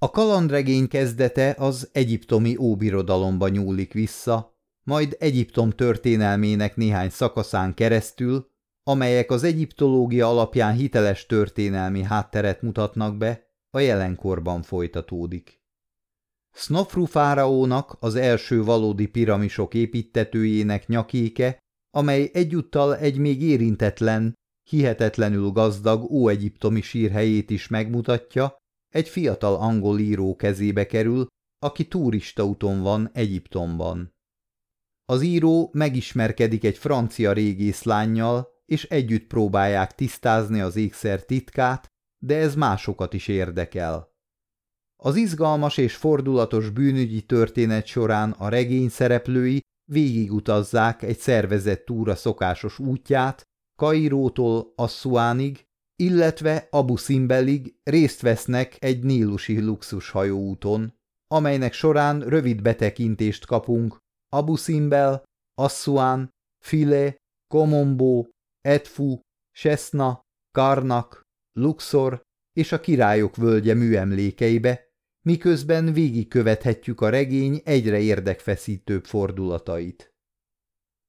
A kalandregény kezdete az egyiptomi óbirodalomba nyúlik vissza, majd Egyiptom történelmének néhány szakaszán keresztül, amelyek az egyiptológia alapján hiteles történelmi hátteret mutatnak be, a jelenkorban folytatódik. Snofru fáraónak, az első valódi piramisok építetőjének nyakéke, amely egyúttal egy még érintetlen, hihetetlenül gazdag óegyiptomi sírhelyét is megmutatja, egy fiatal angol író kezébe kerül, aki úton van Egyiptomban. Az író megismerkedik egy francia régész lányjal, és együtt próbálják tisztázni az ékszer titkát, de ez másokat is érdekel. Az izgalmas és fordulatos bűnügyi történet során a regény szereplői végigutazzák egy szervezett túra szokásos útját, Kairótól Assuánig, illetve Abu Simbelig részt vesznek egy nílusi luxushajóúton, amelynek során rövid betekintést kapunk Abu Simbel, Assuán, File, Komombo, Edfu, Sesna, Karnak, Luxor és a királyok völgye műemlékeibe, miközben végigkövethetjük a regény egyre érdekfeszítőbb fordulatait.